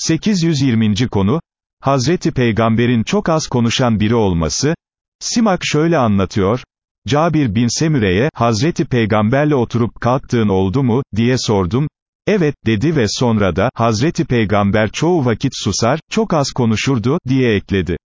820. konu, Hazreti Peygamber'in çok az konuşan biri olması, Simak şöyle anlatıyor, Cabir bin Semüre'ye, Hazreti Peygamberle oturup kalktığın oldu mu, diye sordum, evet, dedi ve sonra da, Hazreti Peygamber çoğu vakit susar, çok az konuşurdu, diye ekledi.